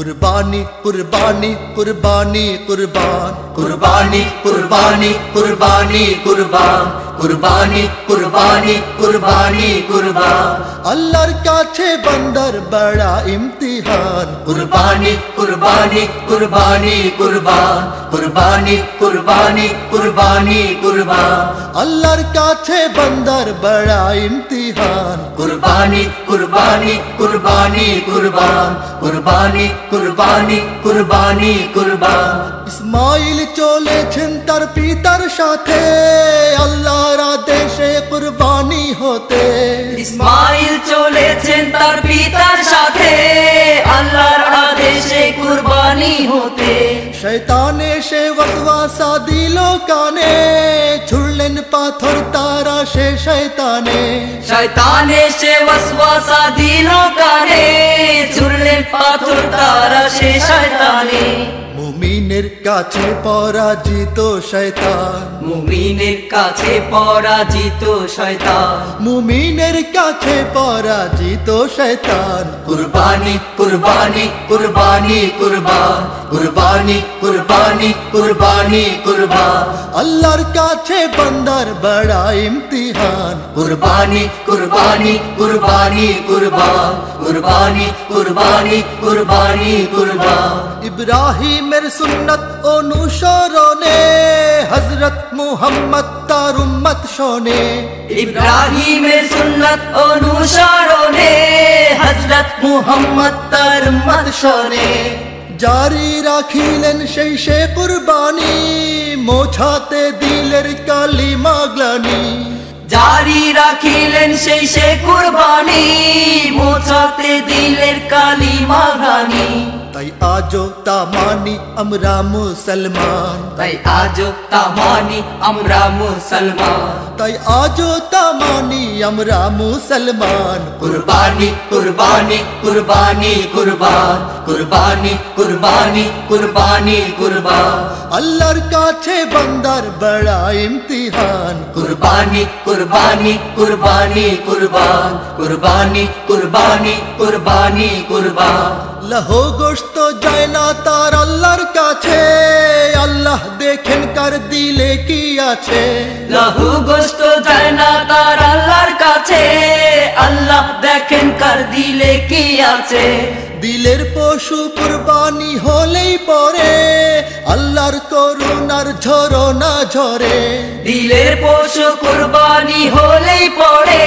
कुर्बानी कुर्बानी कुर्बानी कुर्बान। कुर्बानी कुर्बानी कुर्बानी कुर्बान। কুরবানি কুরবানি কুরবানি কুরবান আল্লাহর কাছে বান্দার বড়া ইমতিহান কুরবানি কুরবানি কুরবানি কুরবান কুরবানি কুরবানি কুরবানি কুরবান আল্লাহর কাছে বান্দার বড়া ইমতিহান কুরবানি কুরবানি কুরবানি কুরবান কুরবানি কুরবানি কুরবানি কুরবান ইসমাইল চলেছেন তার পিতার সাথে ইসমাইল চলেছেন তার পিতার সাথে। আল্লাহর আদেশে কুরবানি হতে। শয়তান এসে ওয়াসওয়াসা দিল কানে। ছুড়লেন পাথর তারা সে শয়তানে। শয়তান এসে ওয়াসওয়াসা দিল কানে। ছুড়লেন পাথর তারা সে শয়তানে। মুমিনের কাছে পরাজিত শয়তান। মুমিনের কাছে পরাজিত শয়তান। মুমিনের কাছে পরাজিত শয়তান। কুরবানি কুরবানি কুরবানি কুরবান। কুরবানি কুরবানি কুরবানি কুরবান। আল্লাহর কাছে বান্দার বড়া ইমতিহান। কুরবানি কুরবানি কুরবানি কুরবান। কুরবানি কুরবানি কুরবানি কুরবান। ইব্রাহিমের সুন্নত অনুসরণে হজরত মুহাম্মদ তার উম্মত শোনে। ইব্রাহিমের সুন্নত অনুসরণে হযরত মুহাম্মদ তার মত শোনে। জারি রাখিলেন সেই সে কুরবানি মোছাতে দিলের কালি মাগলানি জারি রাখিলেন সেই সে কুরবানি মোছাতে দিলের কালি গানি তাই আজো তা মানি আমরা মুসলমান। তাই আজো তা মানি আমরা মুসলমান। তাই আজো তা মানি আমরা মুসলমান। কুরবানি কুরবানি কুরবানি কুরবান। কুরবানি কুরবানি কুরবানি কুরবান। আল্লাহর কাছে বান্দার বড়া ইমতিহান। কুরবানি কুরবানি কুরবানি কুরবান। কুরবানি কুরবানি কুরবানি কুরবান। লহো গোস্ত যায় না তার আল্লাহর কাছে। আল্লাহ দেখেন কার দিলে কি আছে। লহু গোস্ত যায় না তার আল্লাহর কাছে। আল্লাহ দেখেন কার দিলে কি আছে। দিলের পশু কুরবানি হলেই পরে। আল্লাহর করুণার ঝরনা ঝরে। দিলের পশু কুরবানি হলেই পরে।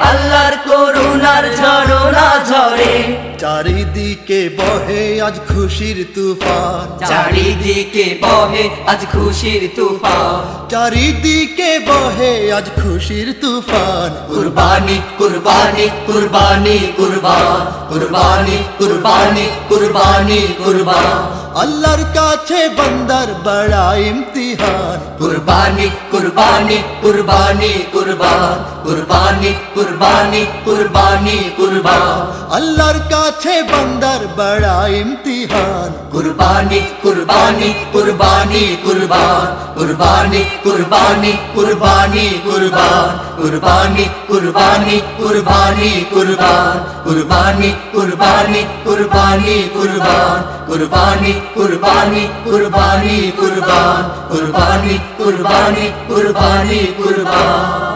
আল্লাহর করুণার ঝরনা ঝরে। চারিদিকে বহে আজ খুশির তুফান। চারিদিকে বহে আজ খুশির তুফান। চারিদিকে বহে আজ খুশির তুফান। কুরবানি কুরবানি কুরবানি কুরবান। কুরবানি কুরবানি কুরবানি কুরবান। আল্লাহর কাছে বান্দার বড়া ইমতিহান কুরবানি কুরবানি কুরবানি কুরবান কুরবানি কুরবানি কুরবানি কুরবান আল্লাহর কাছে বান্দার বড়া ইমতিহান কুরবানি কুরবানি কুরবানি কুরবান কুরবানি কুরবানি কুরবানি কুরবান কুরবানি কুরবানি কুরবানি কুরবান কুরবানি কুরবানি কুরবানি কুরবান কুরবানি কুরবানি কুরবানি কুরবান কুরবানি কুরবানি কুরবানি কুরবান।